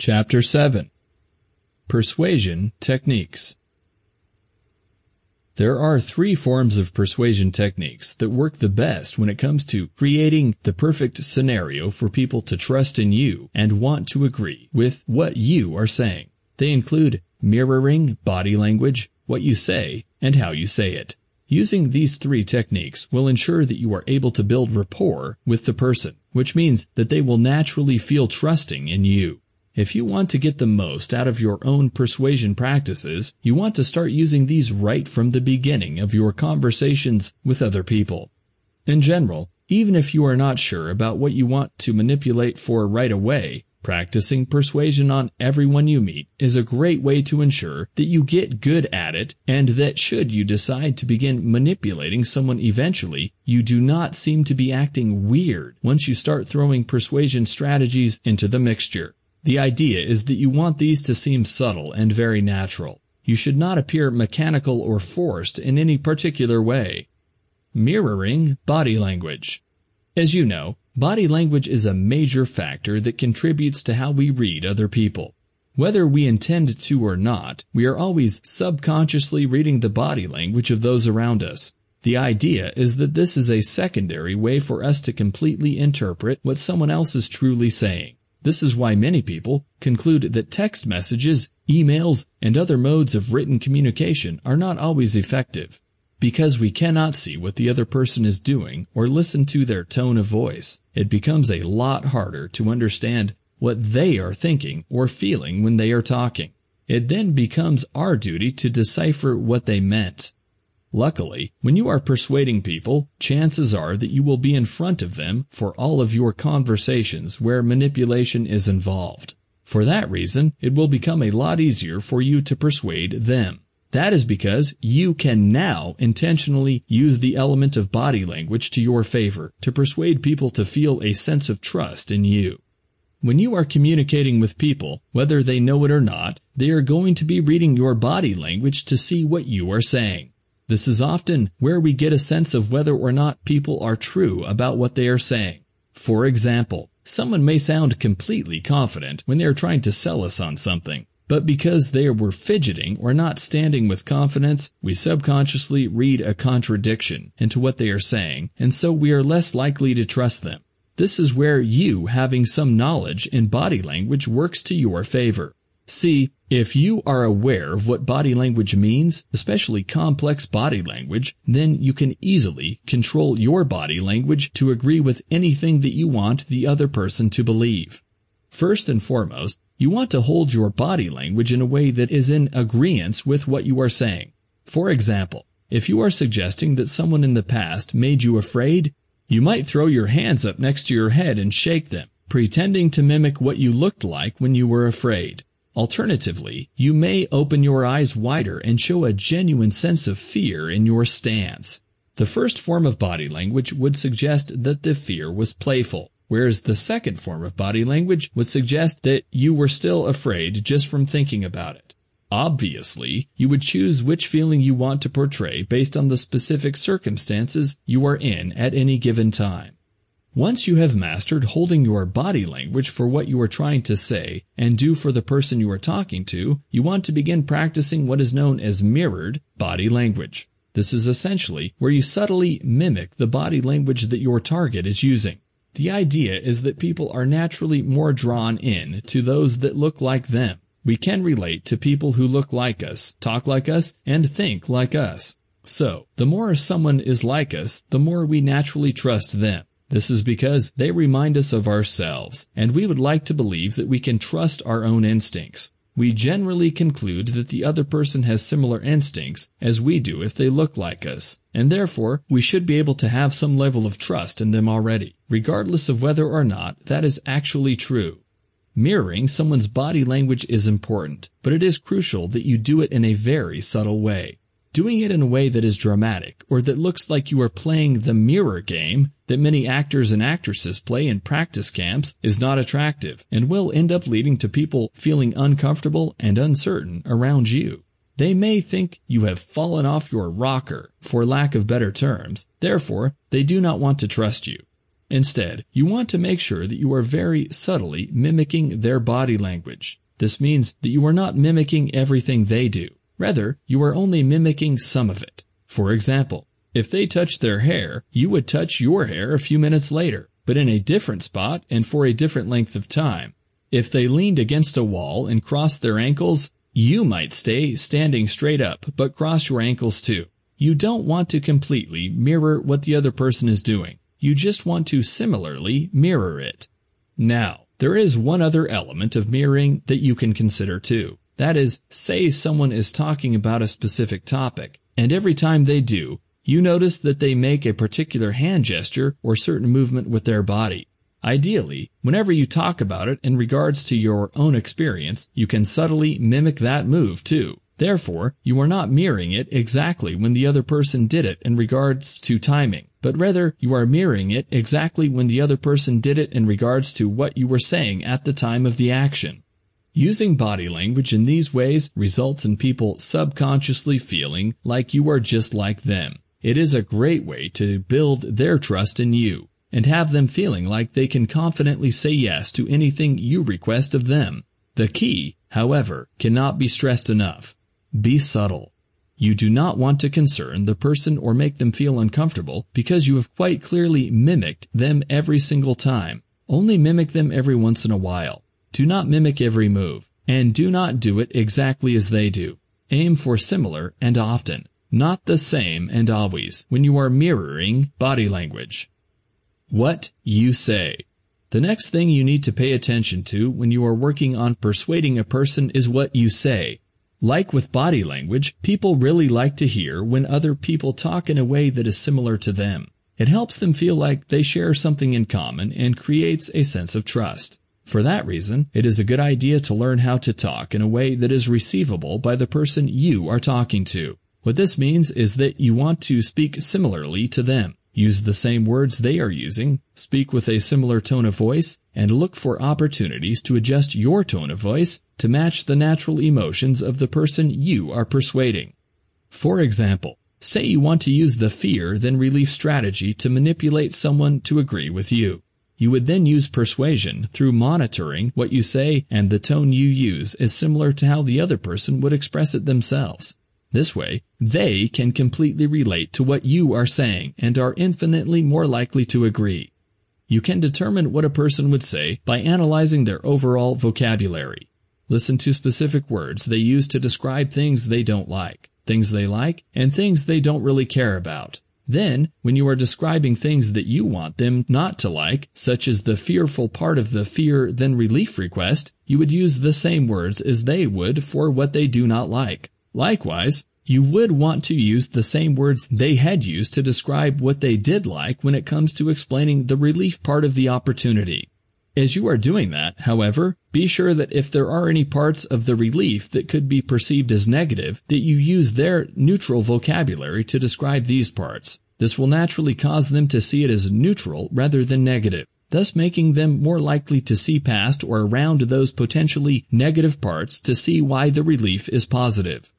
Chapter 7 Persuasion Techniques There are three forms of persuasion techniques that work the best when it comes to creating the perfect scenario for people to trust in you and want to agree with what you are saying. They include mirroring body language, what you say, and how you say it. Using these three techniques will ensure that you are able to build rapport with the person, which means that they will naturally feel trusting in you. If you want to get the most out of your own persuasion practices, you want to start using these right from the beginning of your conversations with other people. In general, even if you are not sure about what you want to manipulate for right away, practicing persuasion on everyone you meet is a great way to ensure that you get good at it and that should you decide to begin manipulating someone eventually, you do not seem to be acting weird once you start throwing persuasion strategies into the mixture. The idea is that you want these to seem subtle and very natural. You should not appear mechanical or forced in any particular way. Mirroring body language. As you know, body language is a major factor that contributes to how we read other people. Whether we intend to or not, we are always subconsciously reading the body language of those around us. The idea is that this is a secondary way for us to completely interpret what someone else is truly saying. This is why many people conclude that text messages, emails, and other modes of written communication are not always effective. Because we cannot see what the other person is doing or listen to their tone of voice, it becomes a lot harder to understand what they are thinking or feeling when they are talking. It then becomes our duty to decipher what they meant. Luckily, when you are persuading people, chances are that you will be in front of them for all of your conversations where manipulation is involved. For that reason, it will become a lot easier for you to persuade them. That is because you can now intentionally use the element of body language to your favor to persuade people to feel a sense of trust in you. When you are communicating with people, whether they know it or not, they are going to be reading your body language to see what you are saying. This is often where we get a sense of whether or not people are true about what they are saying. For example, someone may sound completely confident when they are trying to sell us on something, but because they were fidgeting or not standing with confidence, we subconsciously read a contradiction into what they are saying, and so we are less likely to trust them. This is where you having some knowledge in body language works to your favor. See, if you are aware of what body language means, especially complex body language, then you can easily control your body language to agree with anything that you want the other person to believe. First and foremost, you want to hold your body language in a way that is in agreement with what you are saying. For example, if you are suggesting that someone in the past made you afraid, you might throw your hands up next to your head and shake them, pretending to mimic what you looked like when you were afraid. Alternatively, you may open your eyes wider and show a genuine sense of fear in your stance. The first form of body language would suggest that the fear was playful, whereas the second form of body language would suggest that you were still afraid just from thinking about it. Obviously, you would choose which feeling you want to portray based on the specific circumstances you are in at any given time. Once you have mastered holding your body language for what you are trying to say and do for the person you are talking to, you want to begin practicing what is known as mirrored body language. This is essentially where you subtly mimic the body language that your target is using. The idea is that people are naturally more drawn in to those that look like them. We can relate to people who look like us, talk like us, and think like us. So, the more someone is like us, the more we naturally trust them. This is because they remind us of ourselves, and we would like to believe that we can trust our own instincts. We generally conclude that the other person has similar instincts as we do if they look like us, and therefore we should be able to have some level of trust in them already, regardless of whether or not that is actually true. Mirroring someone's body language is important, but it is crucial that you do it in a very subtle way. Doing it in a way that is dramatic or that looks like you are playing the mirror game that many actors and actresses play in practice camps is not attractive and will end up leading to people feeling uncomfortable and uncertain around you. They may think you have fallen off your rocker, for lack of better terms, therefore they do not want to trust you. Instead, you want to make sure that you are very subtly mimicking their body language. This means that you are not mimicking everything they do. Rather, you are only mimicking some of it. For example, if they touch their hair, you would touch your hair a few minutes later, but in a different spot and for a different length of time. If they leaned against a wall and crossed their ankles, you might stay standing straight up, but cross your ankles too. You don't want to completely mirror what the other person is doing. You just want to similarly mirror it. Now, there is one other element of mirroring that you can consider too. That is, say someone is talking about a specific topic, and every time they do, you notice that they make a particular hand gesture or certain movement with their body. Ideally, whenever you talk about it in regards to your own experience, you can subtly mimic that move too. Therefore, you are not mirroring it exactly when the other person did it in regards to timing, but rather you are mirroring it exactly when the other person did it in regards to what you were saying at the time of the action. Using body language in these ways results in people subconsciously feeling like you are just like them. It is a great way to build their trust in you and have them feeling like they can confidently say yes to anything you request of them. The key, however, cannot be stressed enough. Be subtle. You do not want to concern the person or make them feel uncomfortable because you have quite clearly mimicked them every single time. Only mimic them every once in a while. Do not mimic every move, and do not do it exactly as they do. Aim for similar and often, not the same and always when you are mirroring body language. What you say. The next thing you need to pay attention to when you are working on persuading a person is what you say. Like with body language, people really like to hear when other people talk in a way that is similar to them. It helps them feel like they share something in common and creates a sense of trust. For that reason, it is a good idea to learn how to talk in a way that is receivable by the person you are talking to. What this means is that you want to speak similarly to them. Use the same words they are using, speak with a similar tone of voice, and look for opportunities to adjust your tone of voice to match the natural emotions of the person you are persuading. For example, say you want to use the fear then relief strategy to manipulate someone to agree with you. You would then use persuasion through monitoring what you say and the tone you use is similar to how the other person would express it themselves. This way, they can completely relate to what you are saying and are infinitely more likely to agree. You can determine what a person would say by analyzing their overall vocabulary. Listen to specific words they use to describe things they don't like, things they like, and things they don't really care about. Then, when you are describing things that you want them not to like, such as the fearful part of the fear then relief request, you would use the same words as they would for what they do not like. Likewise, you would want to use the same words they had used to describe what they did like when it comes to explaining the relief part of the opportunity. As you are doing that, however, be sure that if there are any parts of the relief that could be perceived as negative, that you use their neutral vocabulary to describe these parts. This will naturally cause them to see it as neutral rather than negative, thus making them more likely to see past or around those potentially negative parts to see why the relief is positive.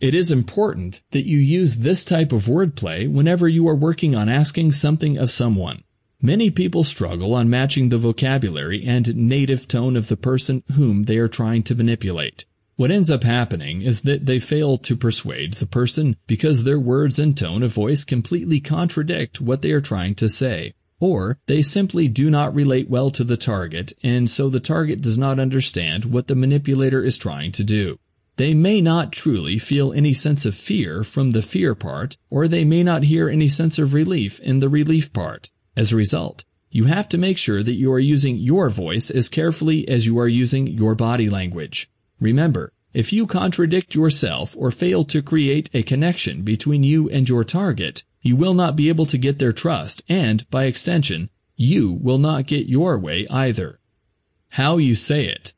It is important that you use this type of wordplay whenever you are working on asking something of someone. Many people struggle on matching the vocabulary and native tone of the person whom they are trying to manipulate. What ends up happening is that they fail to persuade the person because their words and tone of voice completely contradict what they are trying to say. Or they simply do not relate well to the target and so the target does not understand what the manipulator is trying to do. They may not truly feel any sense of fear from the fear part, or they may not hear any sense of relief in the relief part. As a result, you have to make sure that you are using your voice as carefully as you are using your body language. Remember, if you contradict yourself or fail to create a connection between you and your target, you will not be able to get their trust and, by extension, you will not get your way either. How you say it.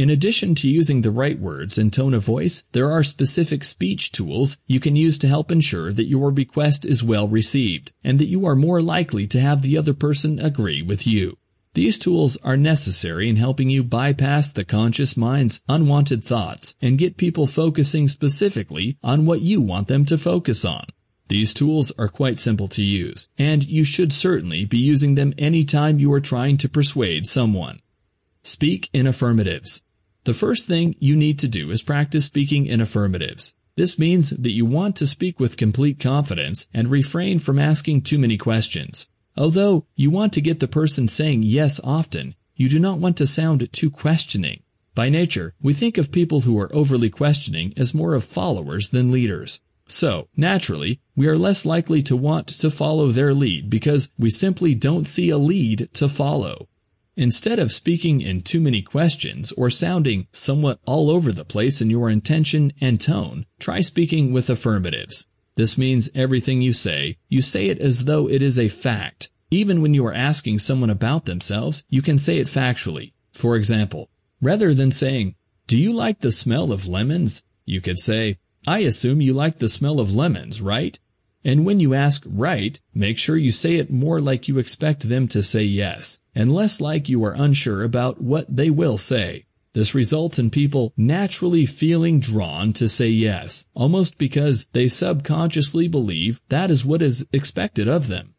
In addition to using the right words and tone of voice, there are specific speech tools you can use to help ensure that your request is well received and that you are more likely to have the other person agree with you. These tools are necessary in helping you bypass the conscious mind's unwanted thoughts and get people focusing specifically on what you want them to focus on. These tools are quite simple to use, and you should certainly be using them anytime you are trying to persuade someone. Speak in affirmatives. The first thing you need to do is practice speaking in affirmatives. This means that you want to speak with complete confidence and refrain from asking too many questions. Although you want to get the person saying yes often, you do not want to sound too questioning. By nature, we think of people who are overly questioning as more of followers than leaders. So, naturally, we are less likely to want to follow their lead because we simply don't see a lead to follow. Instead of speaking in too many questions or sounding somewhat all over the place in your intention and tone, try speaking with affirmatives. This means everything you say, you say it as though it is a fact. Even when you are asking someone about themselves, you can say it factually. For example, rather than saying, do you like the smell of lemons? You could say, I assume you like the smell of lemons, right? And when you ask right, make sure you say it more like you expect them to say yes, and less like you are unsure about what they will say. This results in people naturally feeling drawn to say yes, almost because they subconsciously believe that is what is expected of them.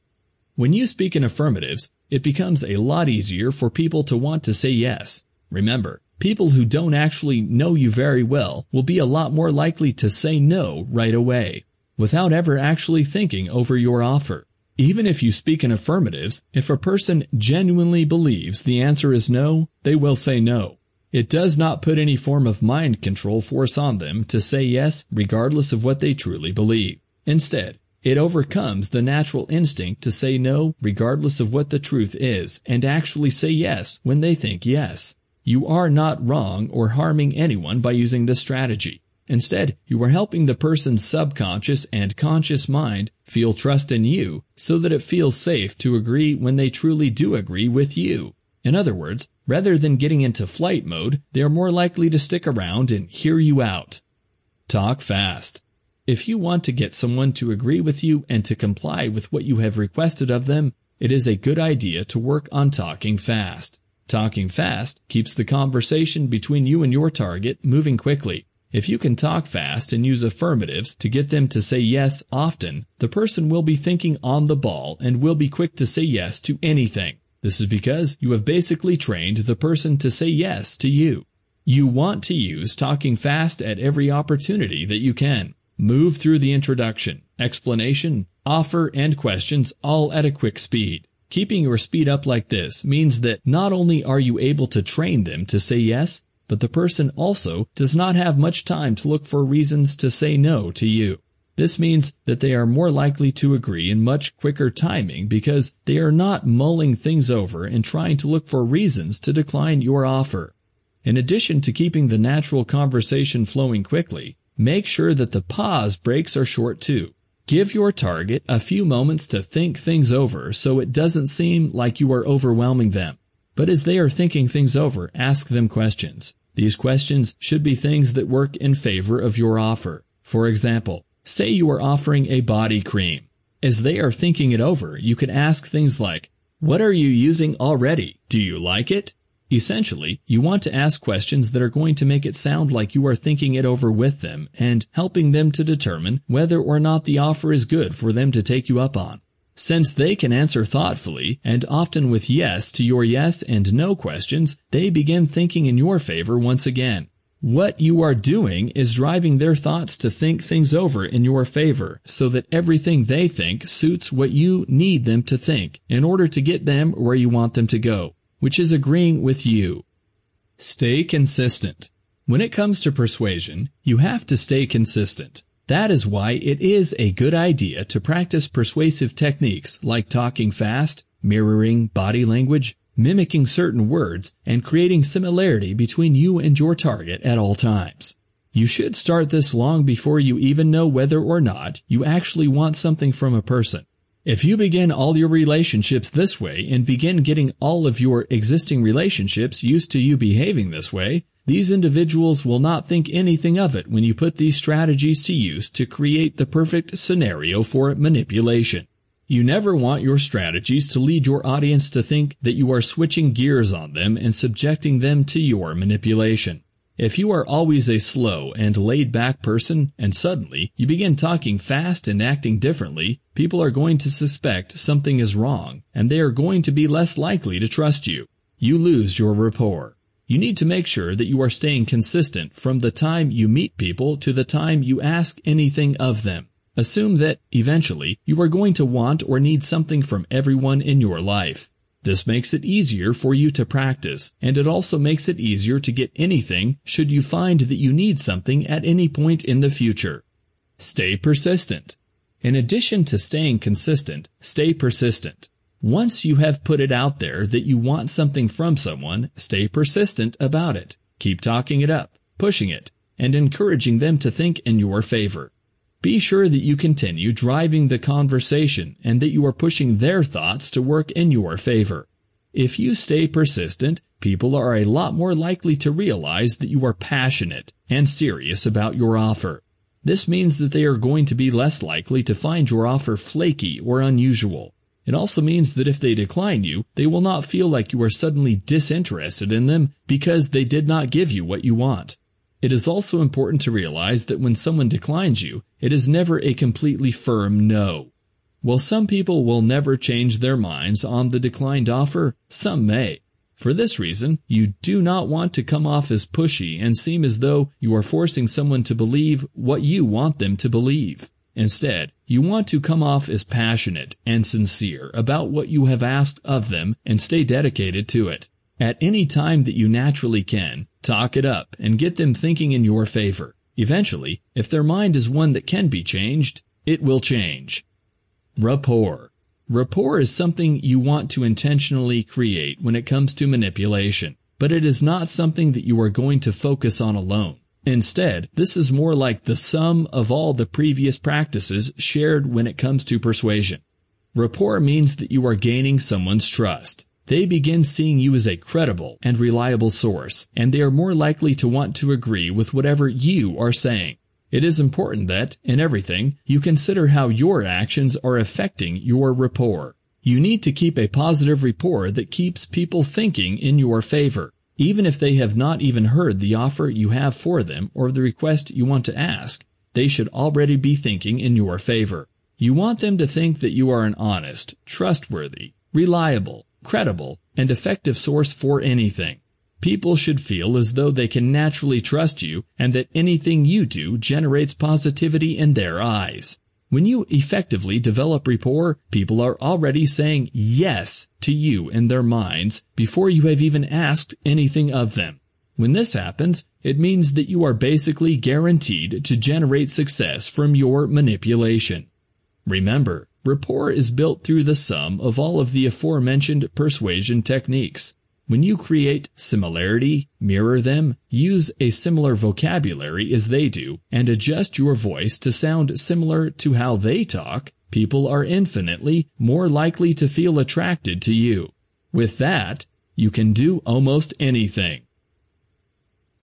When you speak in affirmatives, it becomes a lot easier for people to want to say yes. Remember, people who don't actually know you very well will be a lot more likely to say no right away without ever actually thinking over your offer. Even if you speak in affirmatives, if a person genuinely believes the answer is no, they will say no. It does not put any form of mind control force on them to say yes regardless of what they truly believe. Instead, it overcomes the natural instinct to say no regardless of what the truth is and actually say yes when they think yes. You are not wrong or harming anyone by using this strategy. Instead, you are helping the person's subconscious and conscious mind feel trust in you so that it feels safe to agree when they truly do agree with you. In other words, rather than getting into flight mode, they are more likely to stick around and hear you out. Talk fast. If you want to get someone to agree with you and to comply with what you have requested of them, it is a good idea to work on talking fast. Talking fast keeps the conversation between you and your target moving quickly if you can talk fast and use affirmatives to get them to say yes often, the person will be thinking on the ball and will be quick to say yes to anything. This is because you have basically trained the person to say yes to you. You want to use talking fast at every opportunity that you can. Move through the introduction, explanation, offer, and questions all at a quick speed. Keeping your speed up like this means that not only are you able to train them to say yes, but the person also does not have much time to look for reasons to say no to you. This means that they are more likely to agree in much quicker timing because they are not mulling things over and trying to look for reasons to decline your offer. In addition to keeping the natural conversation flowing quickly, make sure that the pause breaks are short too. Give your target a few moments to think things over so it doesn't seem like you are overwhelming them. But as they are thinking things over, ask them questions. These questions should be things that work in favor of your offer. For example, say you are offering a body cream. As they are thinking it over, you can ask things like, what are you using already? Do you like it? Essentially, you want to ask questions that are going to make it sound like you are thinking it over with them and helping them to determine whether or not the offer is good for them to take you up on. Since they can answer thoughtfully, and often with yes to your yes and no questions, they begin thinking in your favor once again. What you are doing is driving their thoughts to think things over in your favor so that everything they think suits what you need them to think in order to get them where you want them to go, which is agreeing with you. Stay consistent. When it comes to persuasion, you have to stay consistent. That is why it is a good idea to practice persuasive techniques like talking fast, mirroring body language, mimicking certain words, and creating similarity between you and your target at all times. You should start this long before you even know whether or not you actually want something from a person. If you begin all your relationships this way and begin getting all of your existing relationships used to you behaving this way, these individuals will not think anything of it when you put these strategies to use to create the perfect scenario for manipulation. You never want your strategies to lead your audience to think that you are switching gears on them and subjecting them to your manipulation. If you are always a slow and laid back person and suddenly you begin talking fast and acting differently, people are going to suspect something is wrong and they are going to be less likely to trust you. You lose your rapport. You need to make sure that you are staying consistent from the time you meet people to the time you ask anything of them. Assume that, eventually, you are going to want or need something from everyone in your life. This makes it easier for you to practice, and it also makes it easier to get anything should you find that you need something at any point in the future. Stay persistent. In addition to staying consistent, stay persistent. Once you have put it out there that you want something from someone, stay persistent about it. Keep talking it up, pushing it, and encouraging them to think in your favor. Be sure that you continue driving the conversation and that you are pushing their thoughts to work in your favor. If you stay persistent, people are a lot more likely to realize that you are passionate and serious about your offer. This means that they are going to be less likely to find your offer flaky or unusual. It also means that if they decline you, they will not feel like you are suddenly disinterested in them because they did not give you what you want. It is also important to realize that when someone declines you, it is never a completely firm no. While some people will never change their minds on the declined offer, some may. For this reason, you do not want to come off as pushy and seem as though you are forcing someone to believe what you want them to believe. Instead, you want to come off as passionate and sincere about what you have asked of them and stay dedicated to it. At any time that you naturally can, talk it up and get them thinking in your favor. Eventually, if their mind is one that can be changed, it will change. Rapport. Rapport is something you want to intentionally create when it comes to manipulation, but it is not something that you are going to focus on alone. Instead, this is more like the sum of all the previous practices shared when it comes to persuasion. Rapport means that you are gaining someone's trust. They begin seeing you as a credible and reliable source, and they are more likely to want to agree with whatever you are saying. It is important that, in everything, you consider how your actions are affecting your rapport. You need to keep a positive rapport that keeps people thinking in your favor. Even if they have not even heard the offer you have for them or the request you want to ask, they should already be thinking in your favor. You want them to think that you are an honest, trustworthy, reliable, credible, and effective source for anything. People should feel as though they can naturally trust you and that anything you do generates positivity in their eyes. When you effectively develop rapport, people are already saying yes to you in their minds before you have even asked anything of them. When this happens, it means that you are basically guaranteed to generate success from your manipulation. Remember, Rapport is built through the sum of all of the aforementioned persuasion techniques. When you create similarity, mirror them, use a similar vocabulary as they do, and adjust your voice to sound similar to how they talk, people are infinitely more likely to feel attracted to you. With that, you can do almost anything.